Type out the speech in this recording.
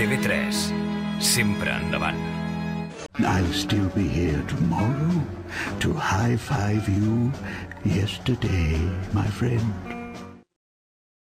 TV3. Sempre endavant. I'll still be here tomorrow to high five you yesterday, my friend.